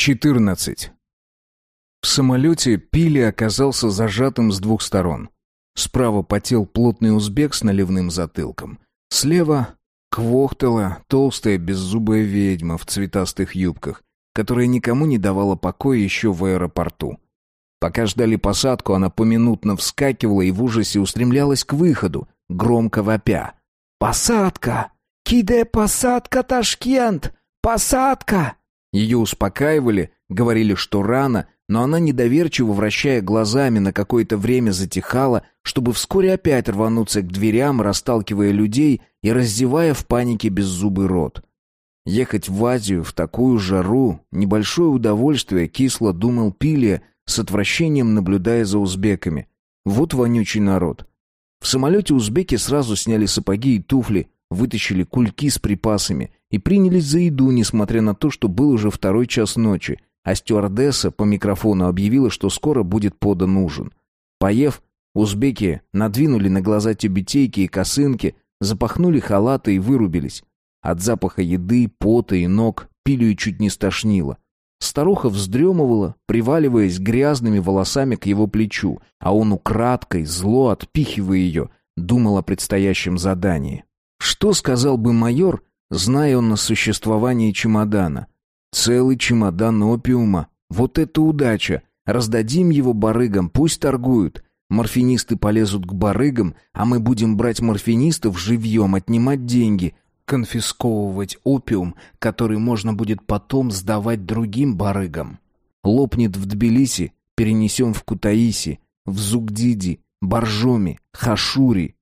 14. В самолете Пили оказался зажатым с двух сторон. Справа потел плотный узбек с наливным затылком. Слева квохтала толстая беззубая ведьма в цветастых юбках, которая никому не давала покоя еще в аэропорту. Пока ждали посадку, она поминутно вскакивала и в ужасе устремлялась к выходу, громко вопя. «Посадка! Киде посадка, Ташкент! Посадка!» Ее успокаивали, говорили, что рано, но она недоверчиво, вращая глазами, на какое-то время затихала, чтобы вскоре опять рвануться к дверям, расталкивая людей и раздевая в панике беззубый рот. Ехать в Азию в такую жару — небольшое удовольствие, кисло думал Пилия, с отвращением наблюдая за узбеками. Вот вонючий народ. В самолете узбеки сразу сняли сапоги и туфли, вытащили кульки с припасами и принялись за еду, несмотря на то, что был уже второй час ночи, а стюардесса по микрофону объявила, что скоро будет подан ужин. Поев, узбеки надвинули на глаза тюбетейки и косынки, запахнули халаты и вырубились. От запаха еды, пота и ног пилю чуть не стошнило. Старуха вздремывала, приваливаясь грязными волосами к его плечу, а он украдкой, зло отпихивая ее, думал о предстоящем задании. Что сказал бы майор, зная он о существовании чемодана? Целый чемодан опиума. Вот это удача! Раздадим его барыгам, пусть торгуют. Морфинисты полезут к барыгам, а мы будем брать морфинистов живьем, отнимать деньги, конфисковывать опиум, который можно будет потом сдавать другим барыгам. Лопнет в Тбилиси, перенесем в Кутаиси, в Зугдиди, Боржоми, Хашури.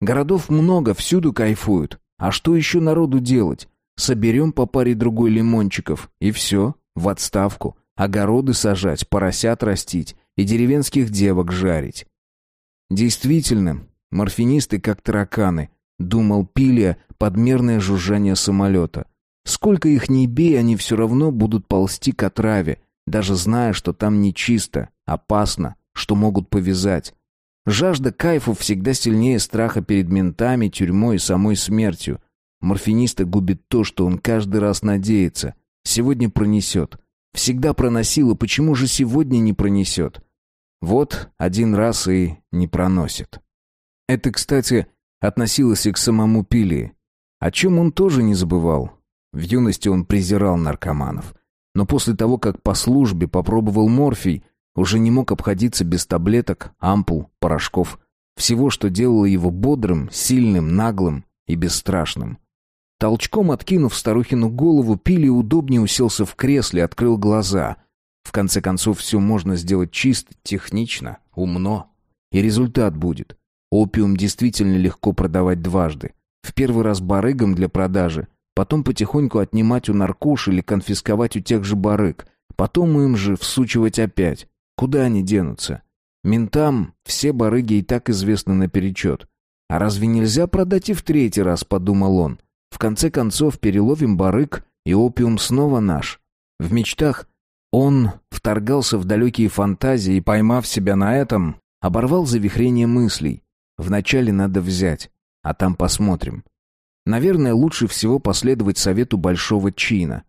Городов много, всюду кайфуют. А что еще народу делать? Соберем по паре другой лимончиков, и все, в отставку. Огороды сажать, поросят растить и деревенских девок жарить. Действительно, морфинисты как тараканы, думал Пилия, подмерное жужжание самолета. Сколько их ни бей, они все равно будут ползти к отраве, даже зная, что там нечисто, опасно, что могут повязать. Жажда кайфу всегда сильнее страха перед ментами, тюрьмой и самой смертью. Морфиниста губит то, что он каждый раз надеется. Сегодня пронесет. Всегда проносило, почему же сегодня не пронесет? Вот один раз и не проносит. Это, кстати, относилось и к самому Пилии. О чем он тоже не забывал. В юности он презирал наркоманов. Но после того, как по службе попробовал морфий, уже не мог обходиться без таблеток, ампул, порошков. Всего, что делало его бодрым, сильным, наглым и бесстрашным. Толчком откинув старухину голову, Пили удобнее уселся в кресле, открыл глаза. В конце концов, все можно сделать чисто, технично, умно. И результат будет. Опиум действительно легко продавать дважды. В первый раз барыгам для продажи, потом потихоньку отнимать у наркош или конфисковать у тех же барыг, потом им же всучивать опять. Куда они денутся? Ментам все барыги и так известны наперечет. А разве нельзя продать и в третий раз, подумал он. В конце концов переловим барыг, и опиум снова наш. В мечтах он вторгался в далекие фантазии и, поймав себя на этом, оборвал завихрение мыслей. Вначале надо взять, а там посмотрим. Наверное, лучше всего последовать совету большого чина.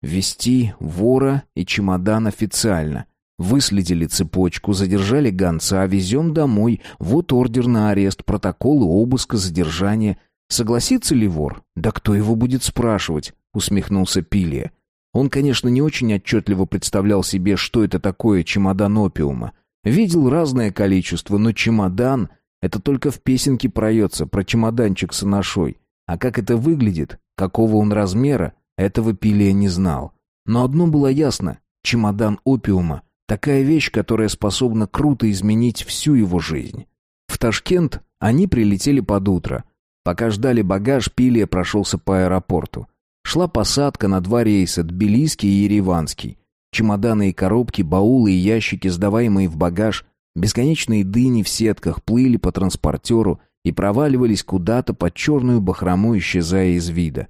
Вести вора и чемодан официально. Выследили цепочку, задержали гонца, везем домой. Вот ордер на арест, протоколы обыска, задержания. Согласится ли вор? Да кто его будет спрашивать? Усмехнулся Пилия. Он, конечно, не очень отчетливо представлял себе, что это такое чемодан опиума. Видел разное количество, но чемодан это только в песенке проется про чемоданчик с анашой. А как это выглядит, какого он размера, этого Пилия не знал. Но одно было ясно — чемодан опиума — такая вещь, которая способна круто изменить всю его жизнь. В Ташкент они прилетели под утро. Пока ждали багаж, Пилия прошелся по аэропорту. Шла посадка на два рейса, Тбилисский и Ереванский. Чемоданы и коробки, баулы и ящики, сдаваемые в багаж, Бесконечные дыни в сетках плыли по транспортеру и проваливались куда-то под черную бахрому, исчезая из вида.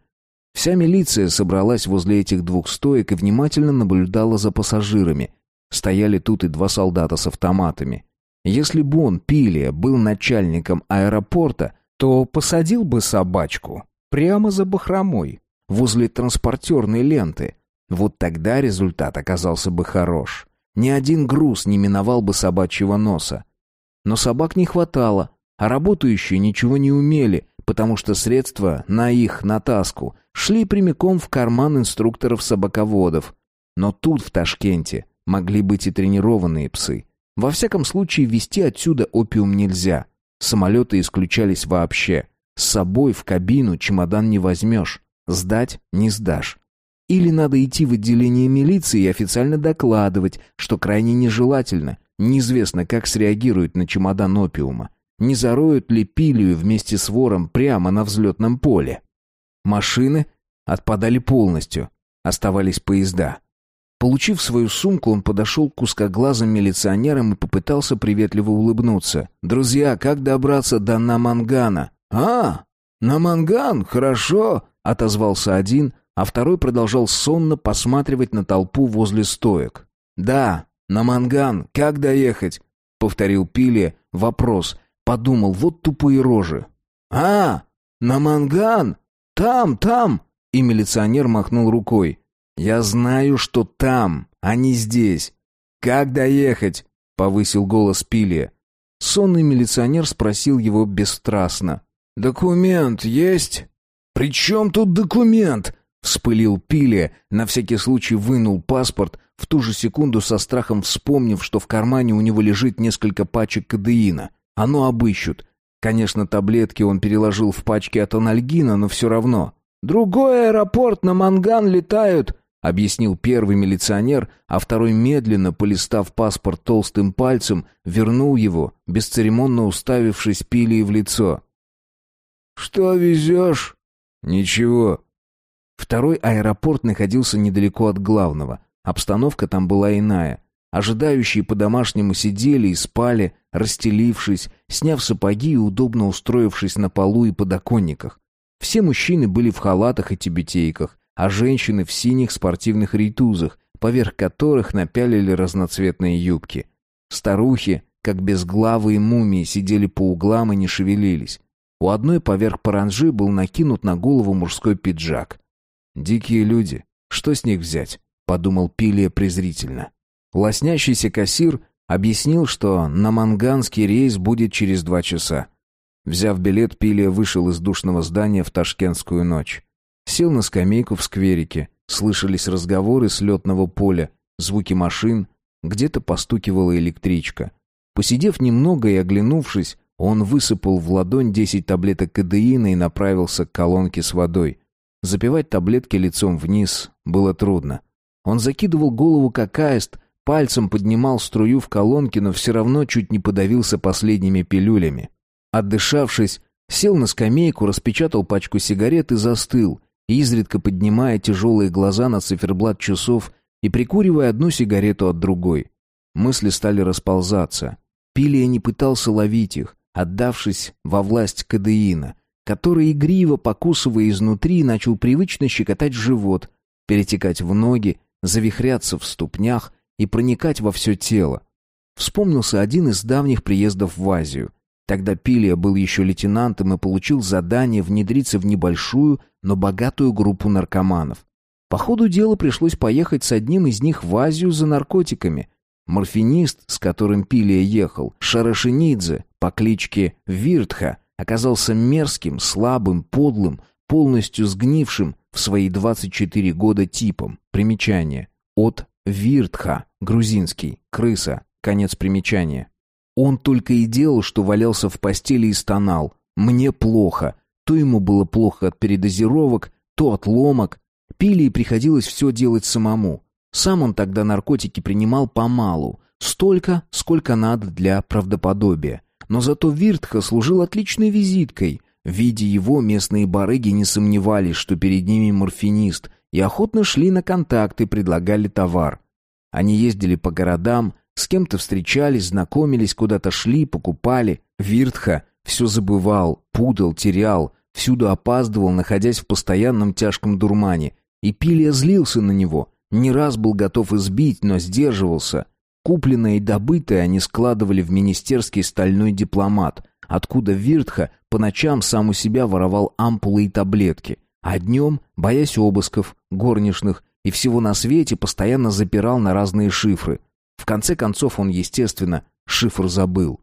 Вся милиция собралась возле этих двух стоек и внимательно наблюдала за пассажирами. Стояли тут и два солдата с автоматами. Если бы он, Пилия, был начальником аэропорта, то посадил бы собачку прямо за бахромой, возле транспортерной ленты. Вот тогда результат оказался бы хорош. Ни один груз не миновал бы собачьего носа. Но собак не хватало, а работающие ничего не умели, потому что средства на их натаску шли прямиком в карман инструкторов-собаководов. Но тут, в Ташкенте, могли быть и тренированные псы. Во всяком случае, везти отсюда опиум нельзя. Самолеты исключались вообще. С собой в кабину чемодан не возьмешь. Сдать не сдашь. Или надо идти в отделение милиции и официально докладывать, что крайне нежелательно. Неизвестно, как среагируют на чемодан опиума. Не зароют ли пилию вместе с вором прямо на взлетном поле? Машины отпадали полностью. Оставались поезда. Получив свою сумку, он подошел к узкоглазым милиционерам и попытался приветливо улыбнуться. «Друзья, как добраться до Намангана?» «А, Наманган, хорошо!» — отозвался один, а второй продолжал сонно посматривать на толпу возле стоек. «Да, на Манган, как доехать?» — повторил Пили вопрос. Подумал, вот тупые рожи. «А, на Манган? Там, там!» И милиционер махнул рукой. «Я знаю, что там, а не здесь. Как доехать?» — повысил голос Пили. Сонный милиционер спросил его бесстрастно. «Документ есть?» «При чем тут документ?» Вспылил Пиле, на всякий случай вынул паспорт, в ту же секунду со страхом вспомнив, что в кармане у него лежит несколько пачек кадеина. Оно обыщут. Конечно, таблетки он переложил в пачки от анальгина, но все равно. «Другой аэропорт на Манган летают», — объяснил первый милиционер, а второй, медленно полистав паспорт толстым пальцем, вернул его, бесцеремонно уставившись Пиле в лицо. «Что везешь?» «Ничего», Второй аэропорт находился недалеко от главного. Обстановка там была иная. Ожидающие по-домашнему сидели и спали, расстелившись, сняв сапоги и удобно устроившись на полу и подоконниках. Все мужчины были в халатах и тибетейках, а женщины в синих спортивных рейтузах, поверх которых напялили разноцветные юбки. Старухи, как безглавые мумии, сидели по углам и не шевелились. У одной поверх паранжи был накинут на голову мужской пиджак. Дикие люди. Что с них взять? Подумал Пилия презрительно. Лоснящийся кассир объяснил, что на манганский рейс будет через два часа. Взяв билет, Пилия вышел из душного здания в ташкентскую ночь. Сел на скамейку в скверике. Слышались разговоры с летного поля, звуки машин. Где-то постукивала электричка. Посидев немного и оглянувшись, он высыпал в ладонь десять таблеток кадеина и направился к колонке с водой. Запивать таблетки лицом вниз было трудно. Он закидывал голову как аист, пальцем поднимал струю в колонке, но все равно чуть не подавился последними пилюлями. Отдышавшись, сел на скамейку, распечатал пачку сигарет и застыл, изредка поднимая тяжелые глаза на циферблат часов и прикуривая одну сигарету от другой. Мысли стали расползаться. Пилия не пытался ловить их, отдавшись во власть кадеина, который, игриво покусывая изнутри, начал привычно щекотать живот, перетекать в ноги, завихряться в ступнях и проникать во все тело. Вспомнился один из давних приездов в Азию. Тогда Пилия был еще лейтенантом и получил задание внедриться в небольшую, но богатую группу наркоманов. По ходу дела пришлось поехать с одним из них в Азию за наркотиками. Морфинист, с которым Пилия ехал, Шарашинидзе по кличке Виртха, оказался мерзким, слабым, подлым, полностью сгнившим в свои 24 года типом. Примечание. От Виртха, грузинский, крыса, конец примечания. Он только и делал, что валялся в постели и стонал. «Мне плохо». То ему было плохо от передозировок, то от ломок. Пили и приходилось все делать самому. Сам он тогда наркотики принимал помалу, столько, сколько надо для правдоподобия. Но зато Виртха служил отличной визиткой. Видя его, местные барыги не сомневались, что перед ними морфинист, и охотно шли на контакты, предлагали товар. Они ездили по городам, с кем-то встречались, знакомились, куда-то шли, покупали. Виртха все забывал, путал, терял, всюду опаздывал, находясь в постоянном тяжком дурмане. И Пилия злился на него. Не раз был готов избить, но сдерживался. Купленное и добытое они складывали в министерский стальной дипломат, откуда Виртха по ночам сам у себя воровал ампулы и таблетки, а днем, боясь обысков, горничных, и всего на свете постоянно запирал на разные шифры. В конце концов он, естественно, шифр забыл.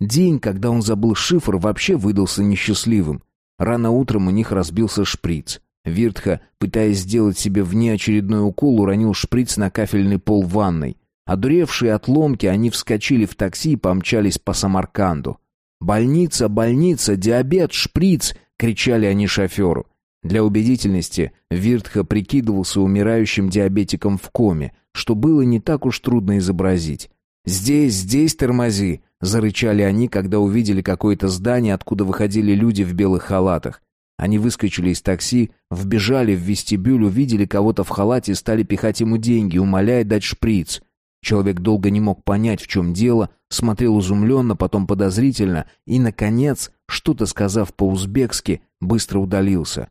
День, когда он забыл шифр, вообще выдался несчастливым. Рано утром у них разбился шприц. Виртха, пытаясь сделать себе внеочередной укол, уронил шприц на кафельный пол ванной. Одуревшие от ломки, они вскочили в такси и помчались по Самарканду. «Больница, больница, диабет, шприц!» — кричали они шоферу. Для убедительности Виртха прикидывался умирающим диабетиком в коме, что было не так уж трудно изобразить. «Здесь, здесь тормози!» — зарычали они, когда увидели какое-то здание, откуда выходили люди в белых халатах. Они выскочили из такси, вбежали в вестибюль, увидели кого-то в халате и стали пихать ему деньги, умоляя дать шприц. Человек долго не мог понять, в чем дело, смотрел изумленно, потом подозрительно и, наконец, что-то сказав по-узбекски, быстро удалился.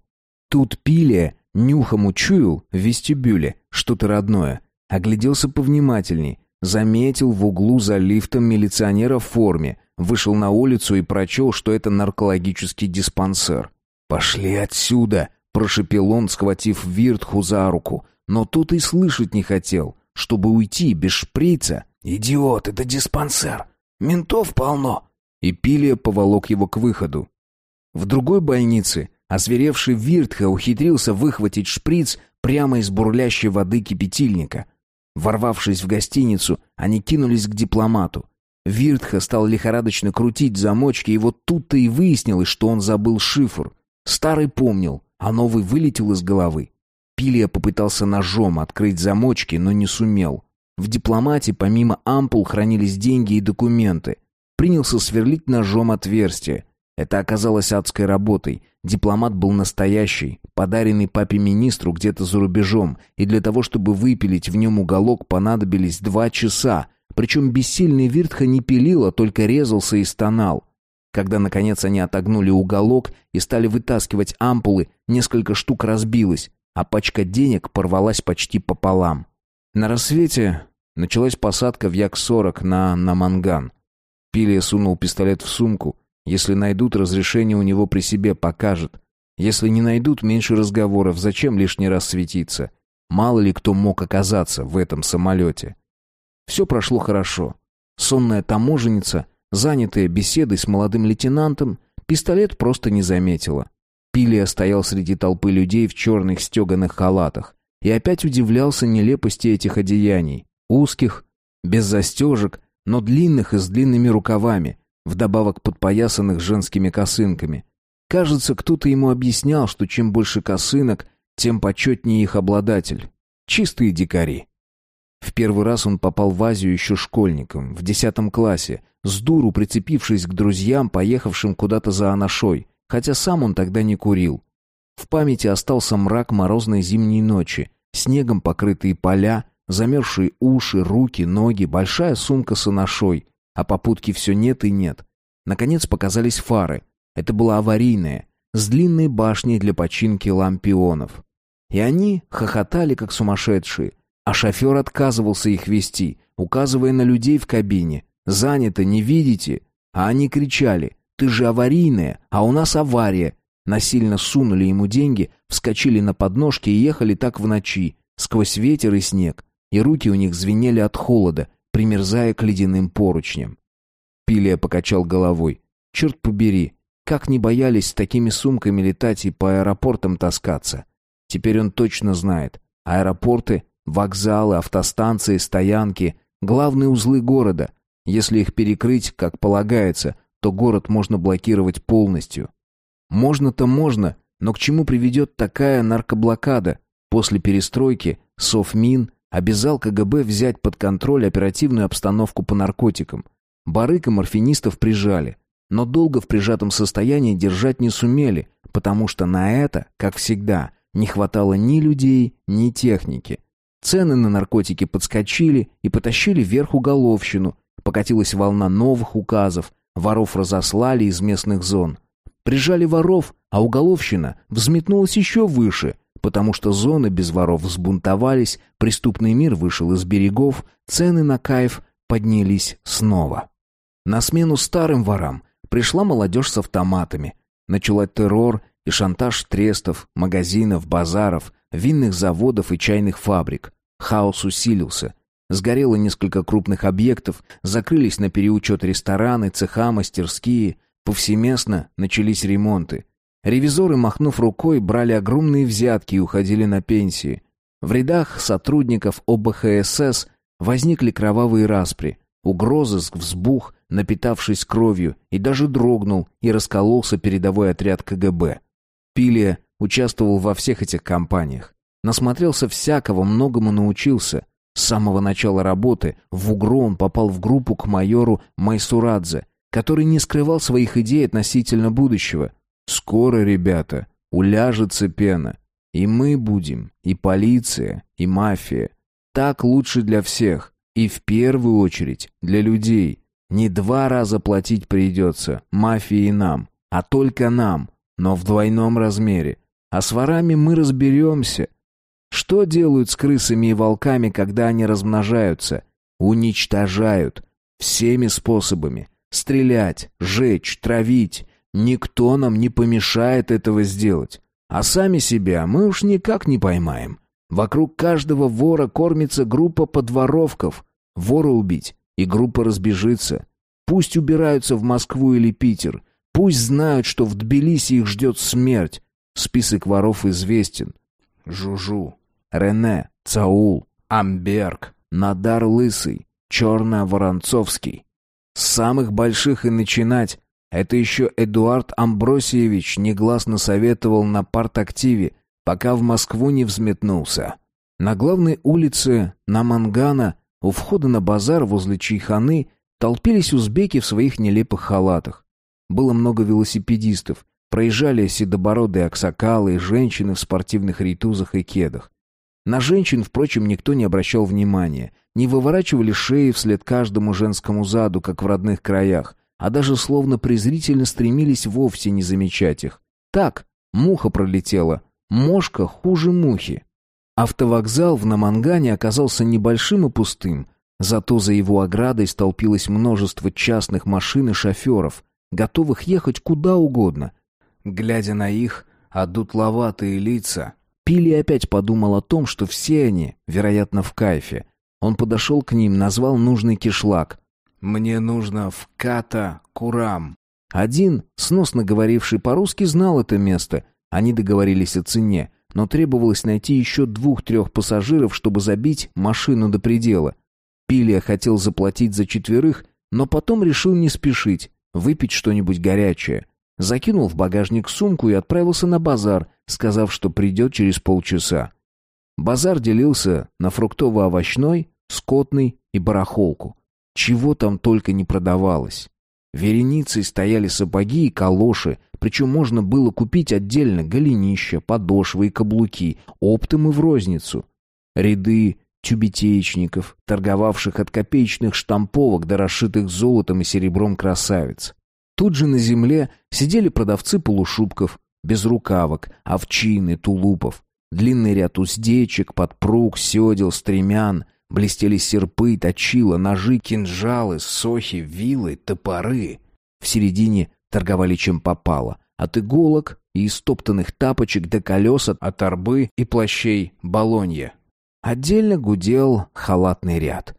Тут Пилия нюхом учуял в вестибюле что-то родное. Огляделся повнимательней, заметил в углу за лифтом милиционера в форме, вышел на улицу и прочел, что это наркологический диспансер. «Пошли отсюда!» — прошепел он, схватив Виртху за руку. Но тут и слышать не хотел. Чтобы уйти без шприца. «Идиот, это диспансер! Ментов полно!» И Пилия поволок его к выходу. В другой больнице озверевший Виртха ухитрился выхватить шприц прямо из бурлящей воды кипятильника. Ворвавшись в гостиницу, они кинулись к дипломату. Виртха стал лихорадочно крутить замочки, и вот тут-то и выяснилось, что он забыл шифр. Старый помнил, а новый вылетел из головы. Пилия попытался ножом открыть замочки, но не сумел. В дипломате помимо ампул хранились деньги и документы. Принялся сверлить ножом отверстие. Это оказалось адской работой. Дипломат был настоящий, подаренный папе-министру где-то за рубежом, и для того, чтобы выпилить в нем уголок, понадобились два часа. Причем бессильный Виртха не пилил, а только резался и стонал. Когда, наконец, они отогнули уголок и стали вытаскивать ампулы, несколько штук разбилось, а пачка денег порвалась почти пополам. На рассвете началась посадка в Як-40 на Наманган. Пилия сунул пистолет в сумку. Если найдут, разрешение у него при себе покажет. Если не найдут, меньше разговоров, зачем лишний раз светиться? Мало ли кто мог оказаться в этом самолете. Все прошло хорошо. Сонная таможенница Занятая беседой с молодым лейтенантом, пистолет просто не заметила. Пилия стоял среди толпы людей в черных стеганых халатах и опять удивлялся нелепости этих одеяний. Узких, без застежек, но длинных и с длинными рукавами, вдобавок подпоясанных женскими косынками. Кажется, кто-то ему объяснял, что чем больше косынок, тем почетнее их обладатель. Чистые дикари. В первый раз он попал в Азию еще школьником, в десятом классе, с дуру прицепившись к друзьям, поехавшим куда-то за Анашой, хотя сам он тогда не курил. В памяти остался мрак морозной зимней ночи, снегом покрытые поля, замерзшие уши, руки, ноги, большая сумка с Анашой, а попутки все нет и нет. Наконец показались фары. Это была аварийная, с длинной башней для починки лампионов. И они хохотали, как сумасшедшие, а шофер отказывался их вести, указывая на людей в кабине. «Занято, не видите?» А они кричали «Ты же аварийная, а у нас авария!» Насильно сунули ему деньги, вскочили на подножки и ехали так в ночи, сквозь ветер и снег, и руки у них звенели от холода, примерзая к ледяным поручням. Пилия покачал головой. «Черт побери, как не боялись с такими сумками летать и по аэропортам таскаться!» Теперь он точно знает. Аэропорты Вокзалы, автостанции, стоянки — главные узлы города. Если их перекрыть, как полагается, то город можно блокировать полностью. Можно-то можно, но к чему приведет такая наркоблокада? После перестройки Совмин обязал КГБ взять под контроль оперативную обстановку по наркотикам. Барык и морфинистов прижали, но долго в прижатом состоянии держать не сумели, потому что на это, как всегда, не хватало ни людей, ни техники. Цены на наркотики подскочили и потащили вверх уголовщину. Покатилась волна новых указов. Воров разослали из местных зон. Прижали воров, а уголовщина взметнулась еще выше, потому что зоны без воров взбунтовались, преступный мир вышел из берегов, цены на кайф поднялись снова. На смену старым ворам пришла молодежь с автоматами. Начала террор и шантаж трестов, магазинов, базаров, винных заводов и чайных фабрик. Хаос усилился. Сгорело несколько крупных объектов, закрылись на переучет рестораны, цеха, мастерские. Повсеместно начались ремонты. Ревизоры, махнув рукой, брали огромные взятки и уходили на пенсии. В рядах сотрудников ОБХСС возникли кровавые распри. Угрозыск взбух, напитавшись кровью, и даже дрогнул и раскололся передовой отряд КГБ. Пилия участвовал во всех этих кампаниях. Насмотрелся всякого, многому научился. С самого начала работы в УГРО он попал в группу к майору Майсурадзе, который не скрывал своих идей относительно будущего. «Скоро, ребята, уляжется пена. И мы будем, и полиция, и мафия. Так лучше для всех, и в первую очередь для людей. Не два раза платить придется, мафии и нам, а только нам, но в двойном размере. А с ворами мы разберемся. Что делают с крысами и волками, когда они размножаются? Уничтожают. Всеми способами. Стрелять, жечь, травить. Никто нам не помешает этого сделать. А сами себя мы уж никак не поймаем. Вокруг каждого вора кормится группа подворовков. Вора убить, и группа разбежится. Пусть убираются в Москву или Питер. Пусть знают, что в Тбилиси их ждет смерть. Список воров известен. Жужу, Рене, Цаул, Амберг, Надар Лысый, Черная Воронцовский. С самых больших и начинать. Это еще Эдуард Амбросиевич негласно советовал на партактиве, пока в Москву не взметнулся. На главной улице Намангана, у входа на базар возле Чайханы, толпились узбеки в своих нелепых халатах. Было много велосипедистов, проезжали седобородые аксакалы и женщины в спортивных ритузах и кедах. На женщин, впрочем, никто не обращал внимания, не выворачивали шеи вслед каждому женскому заду, как в родных краях, а даже словно презрительно стремились вовсе не замечать их. Так, муха пролетела, мошка хуже мухи. Автовокзал в Намангане оказался небольшим и пустым, зато за его оградой столпилось множество частных машин и шоферов, готовых ехать куда угодно. Глядя на их одутловатые лица, Пили опять подумал о том, что все они, вероятно, в кайфе. Он подошел к ним, назвал нужный кишлак. «Мне нужно в Ката-Курам». Один, сносно говоривший по-русски, знал это место. Они договорились о цене, но требовалось найти еще двух-трех пассажиров, чтобы забить машину до предела. Пилия хотел заплатить за четверых, но потом решил не спешить, выпить что-нибудь горячее. Закинул в багажник сумку и отправился на базар, сказав, что придет через полчаса. Базар делился на фруктово-овощной, скотный и барахолку. Чего там только не продавалось. Вереницей стояли сапоги и калоши, причем можно было купить отдельно голенища, подошвы и каблуки, оптом и в розницу. Ряды тюбетеечников, торговавших от копеечных штамповок до расшитых золотом и серебром красавиц. Тут же на земле сидели продавцы полушубков, безрукавок, овчины, тулупов. Длинный ряд уздечек, подпруг, седел, стремян. Блестели серпы, точила, ножи, кинжалы, сохи, вилы, топоры. В середине торговали чем попало. От иголок и истоптанных тапочек до колес от арбы и плащей балонья. Отдельно гудел халатный ряд.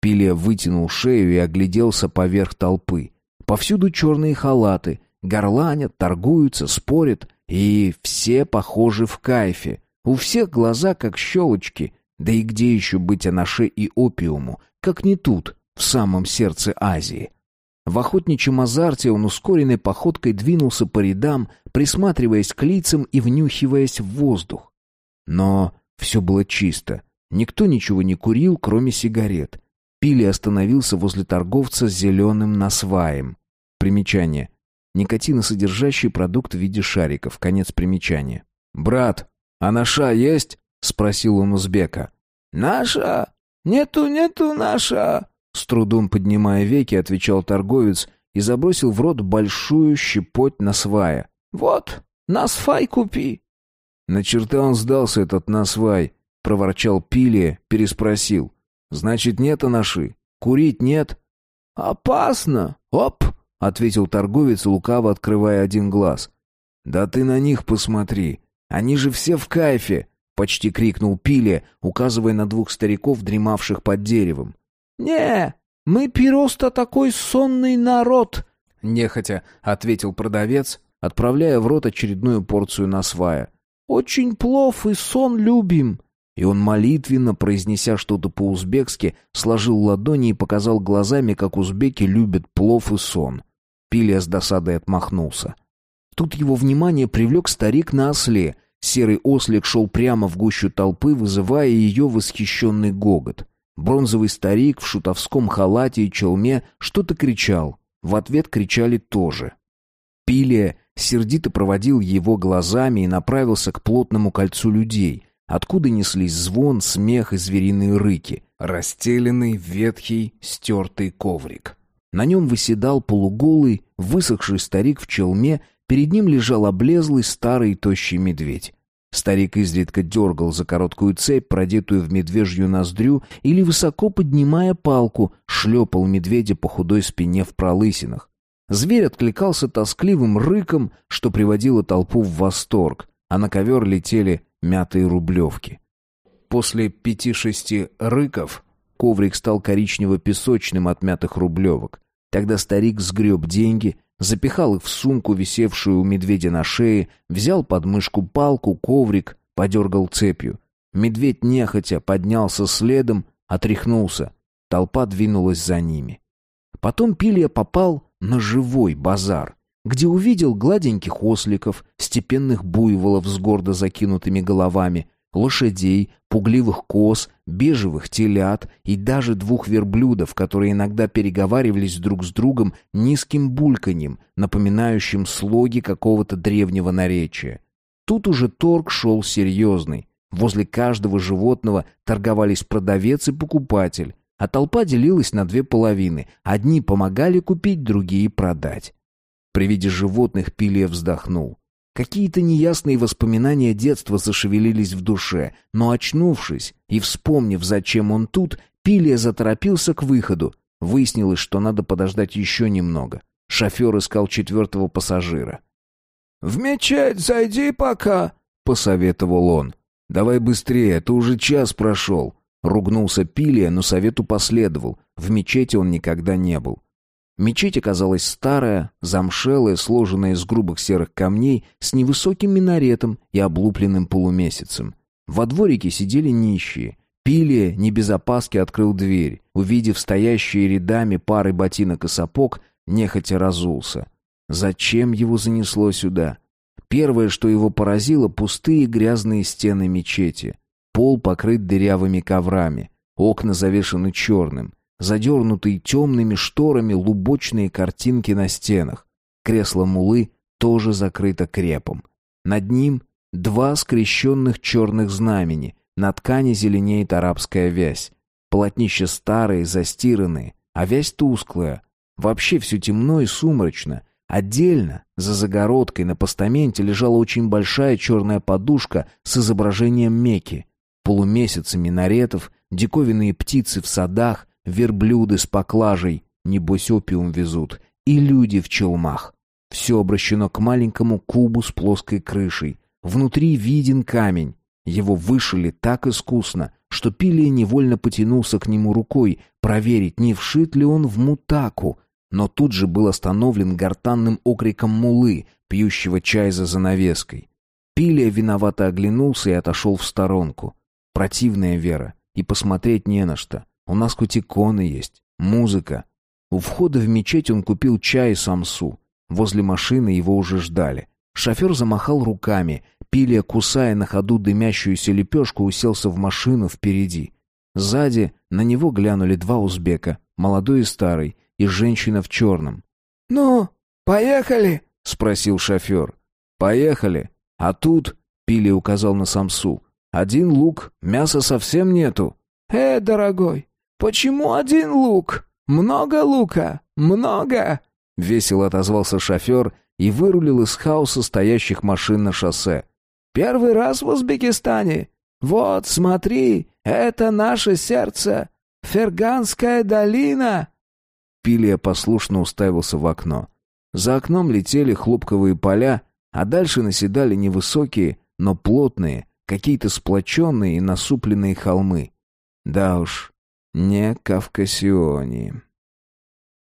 Пилия вытянул шею и огляделся поверх толпы. Повсюду черные халаты, горланят, торгуются, спорят, и все похожи в кайфе. У всех глаза как щелочки, да и где еще быть анаше и опиуму, как не тут, в самом сердце Азии. В охотничьем азарте он ускоренной походкой двинулся по рядам, присматриваясь к лицам и внюхиваясь в воздух. Но все было чисто. Никто ничего не курил, кроме сигарет. Пили остановился возле торговца с зеленым насваем. Примечание. Никотиносодержащий продукт в виде шариков. Конец примечания. «Брат, а наша есть?» — спросил он узбека. «Наша? Нету, нету наша!» С трудом поднимая веки, отвечал торговец и забросил в рот большую щепоть на свая. «Вот, насвай купи!» На черта он сдался, этот насвай, проворчал Пилия, переспросил. Значит, нет анаши? Курить нет? Опасно. Оп, ответил торговец, лукаво открывая один глаз. «Да ты на них посмотри! Они же все в кайфе!» — почти крикнул Пиле, указывая на двух стариков, дремавших под деревом. «Не, мы просто такой сонный народ!» — нехотя ответил продавец, отправляя в рот очередную порцию насвая. «Очень плов и сон любим!» И он молитвенно, произнеся что-то по-узбекски, сложил ладони и показал глазами, как узбеки любят плов и сон. Пилия с досадой отмахнулся. Тут его внимание привлек старик на осле. Серый ослик шел прямо в гущу толпы, вызывая ее восхищенный гогот. Бронзовый старик в шутовском халате и челме что-то кричал. В ответ кричали тоже. Пилия сердито проводил его глазами и направился к плотному кольцу людей, откуда неслись звон, смех и звериные рыки, расстеленный ветхий стертый коврик. На нем выседал полуголый, высохший старик в челме, перед ним лежал облезлый старый тощий медведь. Старик изредка дергал за короткую цепь, продетую в медвежью ноздрю, или, высоко поднимая палку, шлепал медведя по худой спине в пролысинах. Зверь откликался тоскливым рыком, что приводило толпу в восторг, а на ковер летели мятые рублевки. После пяти-шести рыков коврик стал коричнево-песочным от мятых рублевок. Тогда старик сгреб деньги, запихал их в сумку, висевшую у медведя на шее, взял под мышку палку, коврик, подергал цепью. Медведь нехотя поднялся следом, отряхнулся. Толпа двинулась за ними. Потом Пилия попал на живой базар, где увидел гладеньких осликов, степенных буйволов с гордо закинутыми головами, лошадей, пугливых коз, бежевых телят и даже двух верблюдов, которые иногда переговаривались друг с другом низким бульканьем, напоминающим слоги какого-то древнего наречия. Тут уже торг шел серьезный. Возле каждого животного торговались продавец и покупатель, а толпа делилась на две половины. Одни помогали купить, другие продать. При виде животных Пилия вздохнул. Какие-то неясные воспоминания детства зашевелились в душе, но очнувшись и вспомнив, зачем он тут, Пилия заторопился к выходу. Выяснилось, что надо подождать еще немного. Шофер искал четвертого пассажира. «В мечеть зайди пока», — посоветовал он. «Давай быстрее, то уже час прошел». Ругнулся Пилия, но совету последовал. В мечети он никогда не был. Мечеть оказалась старая, замшелая, сложенная из грубых серых камней, с невысоким минаретом и облупленным полумесяцем. Во дворике сидели нищие. Пилия, не без опаски, открыл дверь. Увидев стоящие рядами пары ботинок и сапог, нехотя разулся. Зачем его занесло сюда? Первое, что его поразило, пустые грязные стены мечети. Пол покрыт дырявыми коврами. Окна завешаны черным задернутые темными шторами лубочные картинки на стенах. Кресло мулы тоже закрыто крепом. Над ним два скрещенных черных знамени, на ткани зеленеет арабская вязь. Полотнища старые, застиранные, а вязь тусклая. Вообще все темно и сумрачно. Отдельно, за загородкой на постаменте лежала очень большая черная подушка с изображением Мекки. Полумесяцы минаретов, диковинные птицы в садах, верблюды с поклажей, небось опиум везут, и люди в челмах. Все обращено к маленькому кубу с плоской крышей. Внутри виден камень. Его вышили так искусно, что Пилия невольно потянулся к нему рукой, проверить, не вшит ли он в мутаку, но тут же был остановлен гортанным окриком мулы, пьющего чай за занавеской. Пилия виновато оглянулся и отошел в сторонку. Противная вера, и посмотреть не на что. У нас хоть иконы есть, музыка. У входа в мечеть он купил чай и самсу. Возле машины его уже ждали. Шофер замахал руками. Пилия, кусая на ходу дымящуюся лепешку, уселся в машину впереди. Сзади на него глянули два узбека, молодой и старый, и женщина в черном. «Ну, поехали?» — спросил шофер. «Поехали. А тут...» — Пилия указал на самсу. «Один лук, мяса совсем нету». «Э, дорогой, «Почему один лук? Много лука? Много?» Весело отозвался шофер и вырулил из хаоса стоящих машин на шоссе. «Первый раз в Узбекистане? Вот, смотри, это наше сердце, Ферганская долина!» Пилия послушно уставился в окно. За окном летели хлопковые поля, А дальше наседали невысокие, но плотные, какие-то сплоченные и насупленные холмы. Да уж, не Кавкасиони.